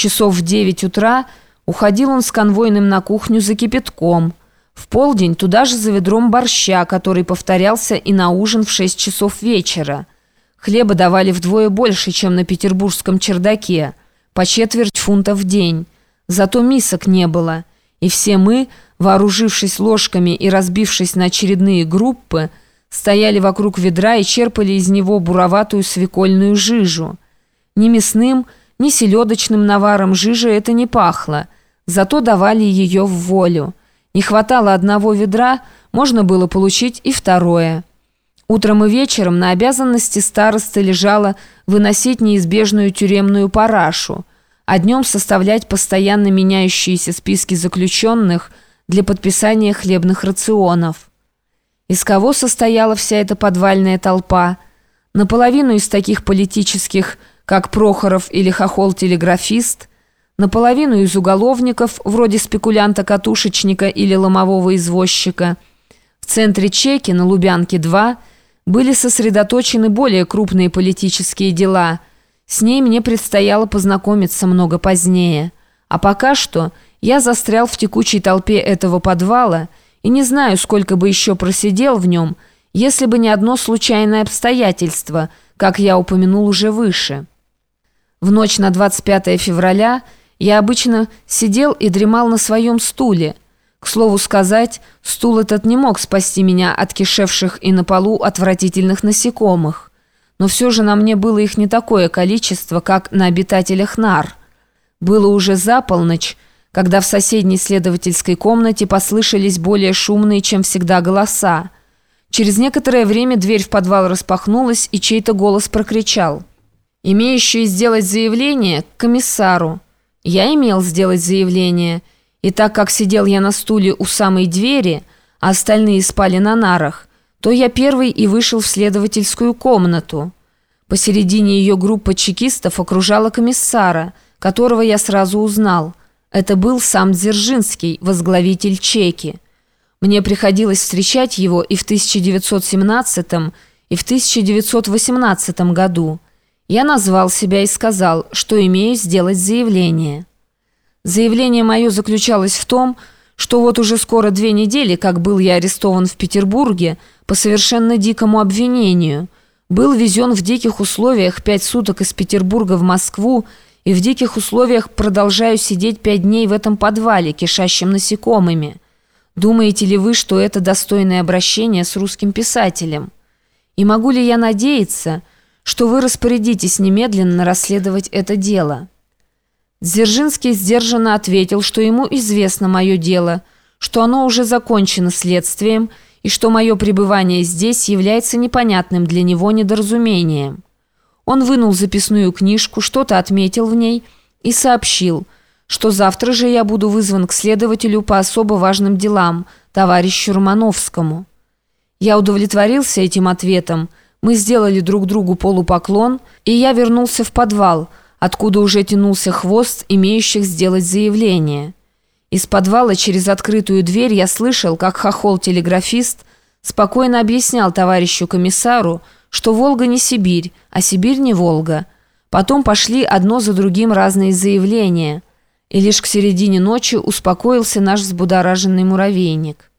Часов в девять утра уходил он с конвойным на кухню за кипятком. В полдень туда же за ведром борща, который повторялся и на ужин в шесть часов вечера. Хлеба давали вдвое больше, чем на петербургском чердаке, по четверть фунта в день. Зато мисок не было. И все мы, вооружившись ложками и разбившись на очередные группы, стояли вокруг ведра и черпали из него буроватую свекольную жижу. Ни мясным, ни селедочным наваром жижи это не пахло, зато давали ее в волю. Не хватало одного ведра, можно было получить и второе. Утром и вечером на обязанности старосты лежало выносить неизбежную тюремную парашу, а днем составлять постоянно меняющиеся списки заключенных для подписания хлебных рационов. Из кого состояла вся эта подвальная толпа? Наполовину из таких политических, как Прохоров или Хохол-телеграфист, наполовину из уголовников, вроде спекулянта-катушечника или ломового извозчика. В центре Чеки на Лубянке-2 – были сосредоточены более крупные политические дела. С ней мне предстояло познакомиться много позднее. А пока что я застрял в текучей толпе этого подвала и не знаю, сколько бы еще просидел в нем, если бы не одно случайное обстоятельство, как я упомянул уже выше. В ночь на 25 февраля я обычно сидел и дремал на своем стуле – к слову сказать, стул этот не мог спасти меня от кишевших и на полу отвратительных насекомых. Но все же на мне было их не такое количество, как на обитателях нар. Было уже за полночь, когда в соседней следовательской комнате послышались более шумные, чем всегда, голоса. Через некоторое время дверь в подвал распахнулась, и чей-то голос прокричал. «Имеющий сделать заявление к комиссару». Я имел сделать заявление – и так как сидел я на стуле у самой двери, а остальные спали на нарах, то я первый и вышел в следовательскую комнату. Посередине ее группа чекистов окружала комиссара, которого я сразу узнал. Это был сам Дзержинский, возглавитель чеки. Мне приходилось встречать его и в 1917 и в 1918 году. Я назвал себя и сказал, что имею сделать заявление. Заявление мое заключалось в том, что вот уже скоро две недели, как был я арестован в Петербурге по совершенно дикому обвинению, был везен в диких условиях пять суток из Петербурга в Москву и в диких условиях продолжаю сидеть пять дней в этом подвале, кишащем насекомыми. Думаете ли вы, что это достойное обращение с русским писателем? И могу ли я надеяться, что вы распорядитесь немедленно расследовать это дело?» Дзержинский сдержанно ответил, что ему известно мое дело, что оно уже закончено следствием и что мое пребывание здесь является непонятным для него недоразумением. Он вынул записную книжку, что-то отметил в ней и сообщил, что завтра же я буду вызван к следователю по особо важным делам, товарищу Романовскому. Я удовлетворился этим ответом, мы сделали друг другу полупоклон, и я вернулся в подвал – откуда уже тянулся хвост имеющих сделать заявление. Из подвала через открытую дверь я слышал, как хохол-телеграфист спокойно объяснял товарищу комиссару, что Волга не Сибирь, а Сибирь не Волга. Потом пошли одно за другим разные заявления, и лишь к середине ночи успокоился наш взбудораженный муравейник.